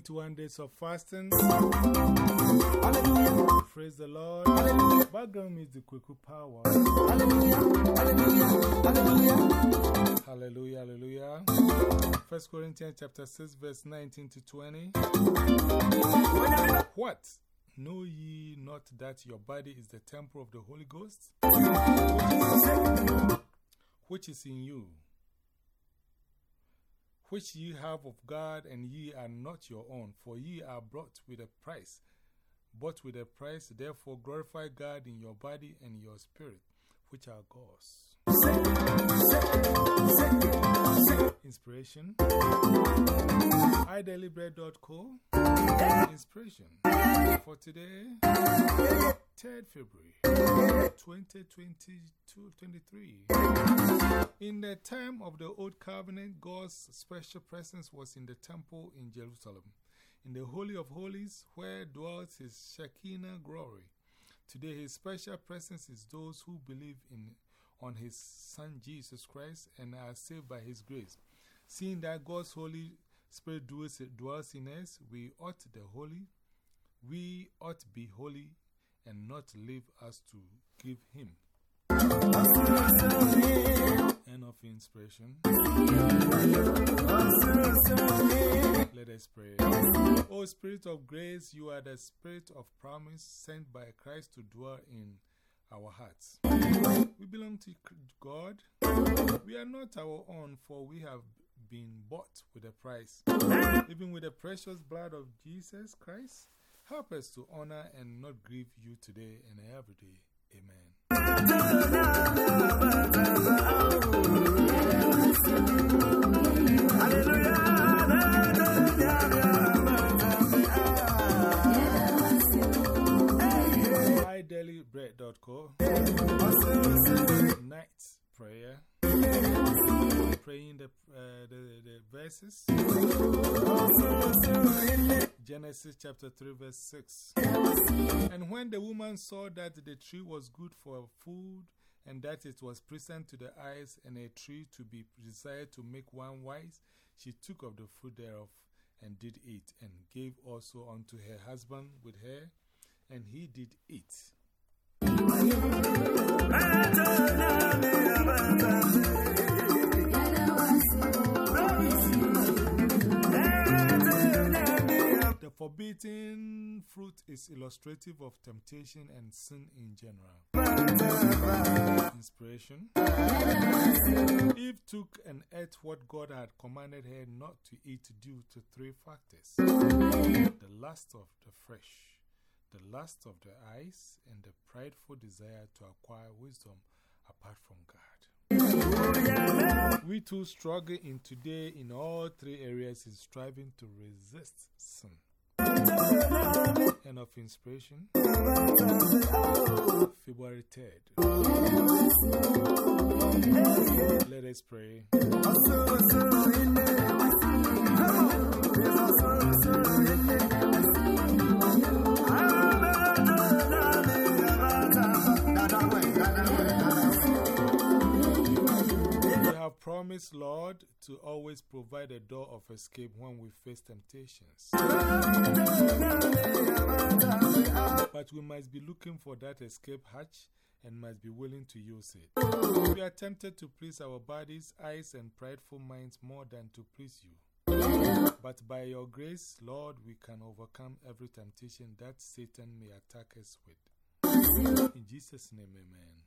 21 days of fasting. Praise the Lord. Background music, Kweku Power. Hallelujah! Hallelujah! Hallelujah, hallelujah. First Corinthians chapter 6, verse 19 to 20. What? Know ye not that your body is the temple of the Holy Ghost, which is in you, which ye have of God, and ye are not your own, for ye are bought with a price. Bought with a price, therefore glorify God in your body and your spirit, which are God's. Inspiration idailybread.co Inspiration for today, 3rd February 2022 23. In the time of the Old Covenant, God's special presence was in the temple in Jerusalem, in the Holy of Holies, where dwells His Shekinah glory. Today, His special presence is those who believe in on His Son Jesus Christ and are saved by His grace. Seeing that God's Holy Spirit dwells in us, we ought the holy, we ought be holy and not leave us to give Him. End of inspiration. Let us pray. O Spirit of grace, you are the Spirit of promise sent by Christ to dwell in our hearts. We belong to God. We are not our own, for we have been bought with a price. Even with the precious blood of Jesus Christ, help us to honor and not grieve you today and every day. Amen. idailybread.co Night prayer praying the, uh, the, the verses. Genesis chapter 3, verse 6. And when the woman saw that the tree was good for food, and that it was pleasant to the eyes, and a tree to be desired to make one wise, she took of the fruit thereof and did eat, and gave also unto her husband with her, and he did eat. The forbidden fruit is illustrative of temptation and sin in general. Inspiration. Eve took and ate what God had commanded her not to eat due to three factors. The lust of the flesh, the lust of the eyes, and the prideful desire to acquire wisdom apart from God. We too struggle in today in all three areas in striving to resist sin. End of inspiration. February 3rd. Let us pray. Promised, Lord, to always provide a door of escape when we face temptations. But we must be looking for that escape hatch and must be willing to use it. We are tempted to please our bodies, eyes, and prideful minds more than to please you. But by your grace, Lord, we can overcome every temptation that Satan may attack us with. In Jesus' name, amen.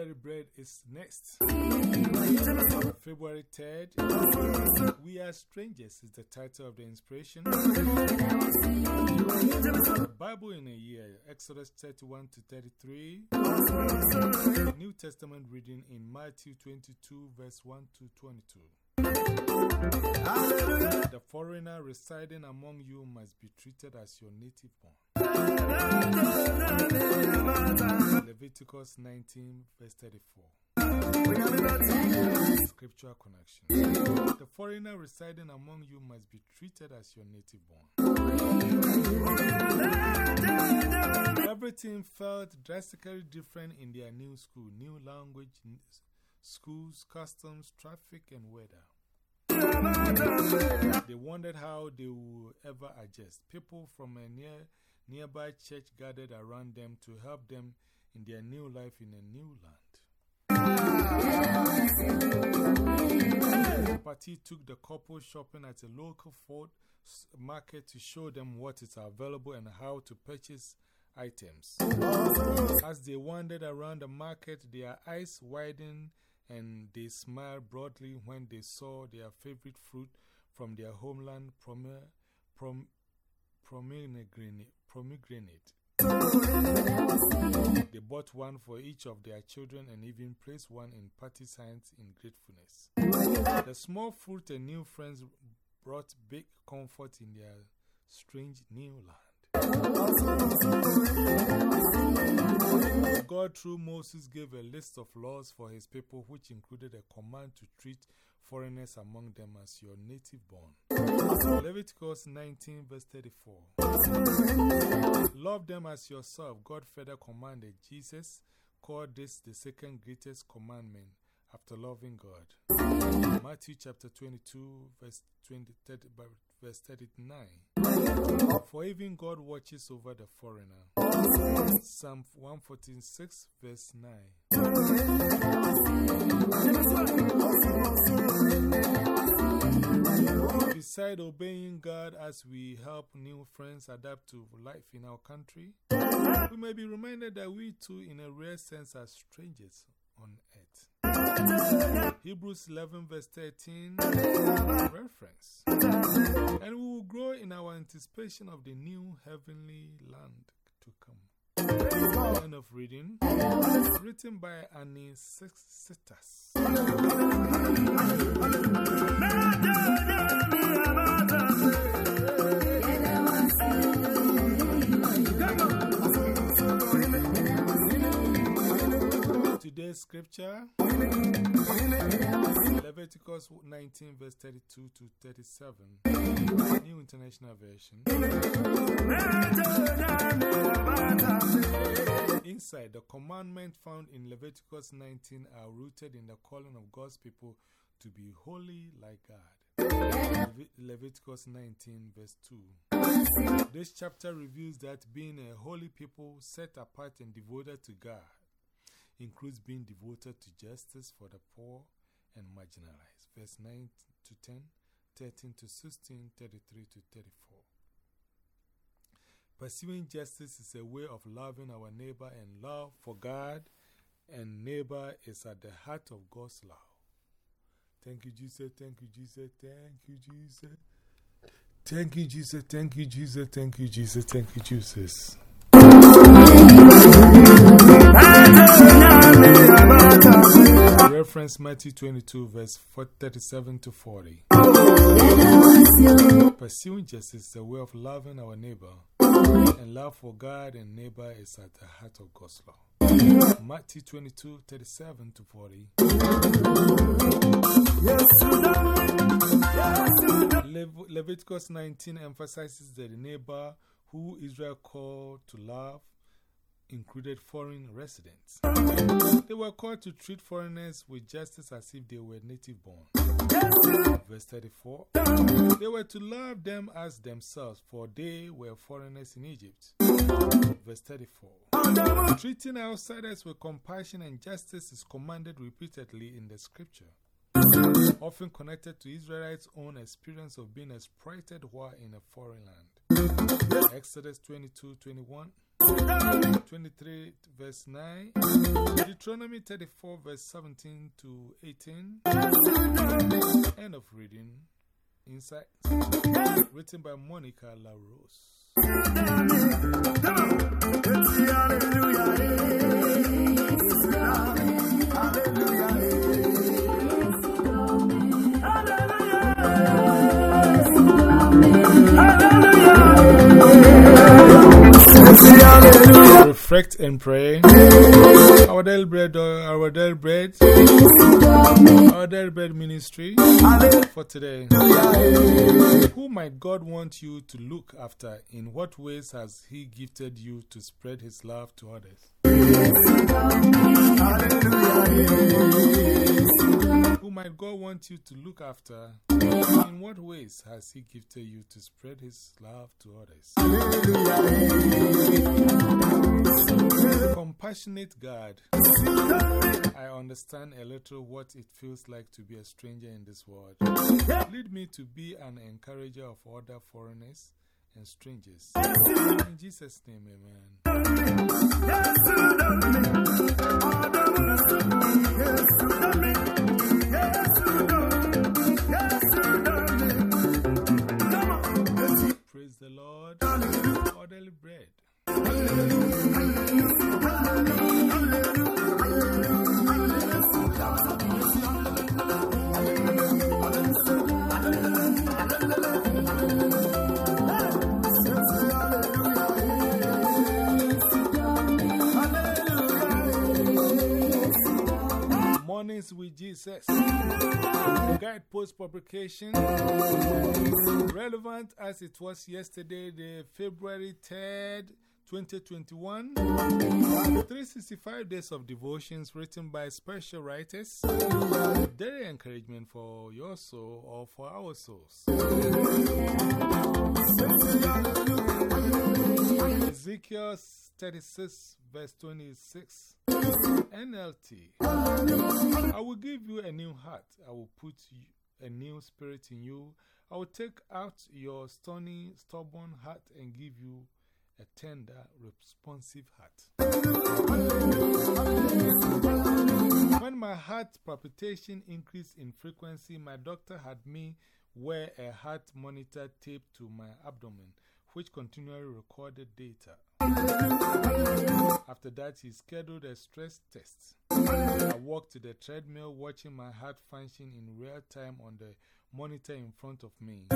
daily bread is next. February 3rd, We Are Strangers is the title of the inspiration. Bible in a Year, Exodus 31 to 33. New Testament reading in Matthew 22, verse 1 to 22. The foreigner residing among you must be treated as your native born. Leviticus 19, verse 34. Scriptural connection. The foreigner residing among you must be treated as your native born. Everything felt drastically different in their new school, new language, schools, customs, traffic, and weather. They wondered how they would ever adjust. People from a near, nearby church gathered around them to help them in their new life in a new land. Patty took the couple shopping at a local Ford market to show them what is available and how to purchase items. As they wandered around the market, their eyes widened and they smiled broadly when they saw their favorite fruit from their homeland, prom prom pomegranate. They bought one for each of their children and even placed one in party signs in gratefulness. The small fruit and new friends brought big comfort in their strange new land. God, through Moses, gave a list of laws for his people, which included a command to treat foreigners among them as your native born. Leviticus 19, verse 34. Love them as yourself. God further commanded. Jesus called this the second greatest commandment after loving God. Matthew chapter 22, verse, 20, 30, verse 39. For even God watches over the foreigner. Psalm 146, verse 9. Beside obeying God as we help new friends adapt to life in our country, we may be reminded that we too, in a rare sense, are strangers on earth. Hebrews 11, verse 13, reference. And we will grow in our anticipation of the new heavenly land to come. End of reading. Written by Anne Cetas. Today's scripture Leviticus 19, verse 32 to 37, New International Version. Inside, the commandments found in Leviticus 19 are rooted in the calling of God's people to be holy like God. Leviticus 19, verse 2. This chapter reveals that being a holy people set apart and devoted to God includes being devoted to justice for the poor and marginalized. Verse 9 to 10, 13 to 16, 33 to 34. Pursuing justice is a way of loving our neighbor, and love for God and neighbor is at the heart of God's love. Thank you, Jesus. Thank you, Jesus. Thank you, Jesus. Thank you, Jesus. Thank you, Jesus. Thank you, Jesus. Thank you, Jesus. Reference Matthew 22, verse 37 to 40. Pursuing justice is a way of loving our neighbor, and love for God and neighbor is at the heart of God's law. Matthew 22, 37 to 40. Leviticus 19 emphasizes that the neighbor who Israel called to love included foreign residents. They were called to treat foreigners with justice as if they were native born. Verse 34 They were to love them as themselves, for they were foreigners in Egypt. Verse 34 Treating outsiders with compassion and justice is commanded repeatedly in the scripture. Often connected to Israelites' own experience of being exploited while in a foreign land. Exodus 22 21. 23 verse 9, Deuteronomy 34 verse 17 to 18. End of reading. Insight. Written by Monica La Rose. Reflect and pray. Our daily bread, uh, our daily bread, our daily bread ministry for today. Who might God want you to look after? In what ways has He gifted you to spread His love to others? Who might God want you to look after? In what ways has He gifted you to spread His love to others? Compassionate God, I understand a little what it feels like to be a stranger in this world. Lead me to be an encourager of other foreigners and strangers. In Jesus' name, amen. Praise the Lord. Orderly bread. Mornings Jesus. Guidepost publication. Relevant as it was yesterday, the February 3rd. 2021 365 days of devotions written by special writers. Daily encouragement for your soul or for our souls. Ezekiel 36, verse 26. NLT. I will give you a new heart. I will put a new spirit in you. I will take out your stony, stubborn heart and give you a tender, responsive heart. When my heart palpitation increased in frequency, my doctor had me wear a heart monitor taped to my abdomen, which continually recorded data. After that, he scheduled a stress test. I walked to the treadmill, watching my heart function in real time on the monitor in front of me.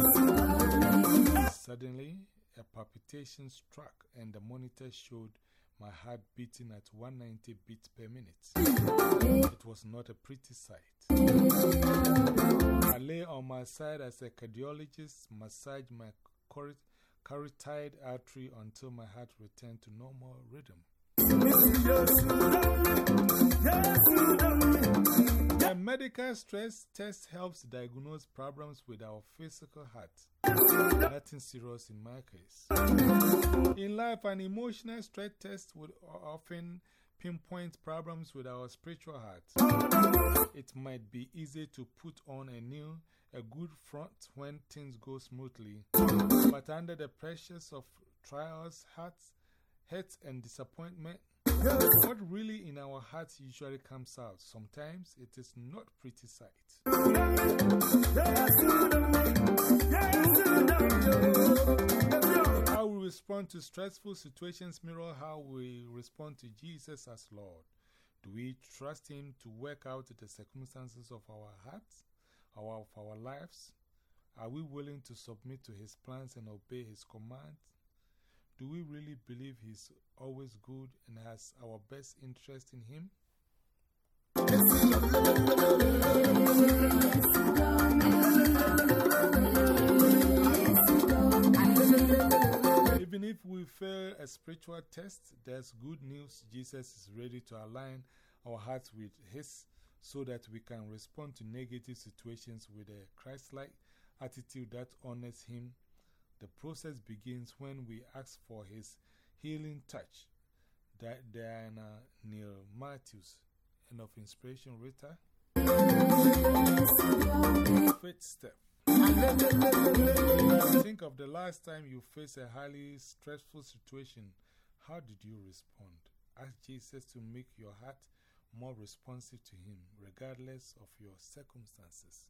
Suddenly, a palpitation struck and the monitor showed my heart beating at 190 beats per minute. It was not a pretty sight. I lay on my side as a cardiologist massaged my carotid artery until my heart returned to normal rhythm. A medical stress test helps diagnose problems with our physical heart. Nothing serious in my case. In life, an emotional stress test would often pinpoint problems with our spiritual heart. It might be easy to put on a new, a good front when things go smoothly, but under the pressures of trials, hurts, hurt, and disappointment, what really in our hearts usually comes out. Sometimes it is not pretty sight. How we respond to stressful situations mirror how we respond to Jesus as Lord. Do we trust Him to work out the circumstances of our hearts, or of our lives? Are we willing to submit to His plans and obey His commands? Do we really believe He's always good and has our best interest in Him? Even if we fail a spiritual test, there's good news. Jesus is ready to align our hearts with His so that we can respond to negative situations with a Christ like attitude that honors Him the process begins when we ask for His healing touch. Dianne Neal Matthews, end of inspiration, Rita. Fifth step. Think of the last time you faced a highly stressful situation. How did you respond? Ask Jesus to make your heart more responsive to Him, regardless of your circumstances.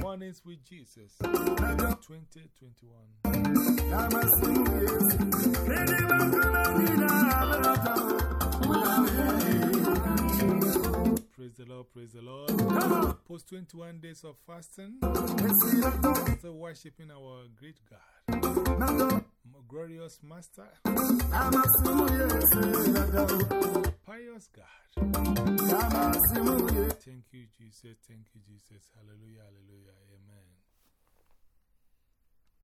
Mornings with Jesus 2021. Praise the Lord, praise the Lord. Post 21 days of fasting, still worshiping our great God glorious Master, pious God. Thank you, Jesus. Thank you, Jesus. Hallelujah, hallelujah.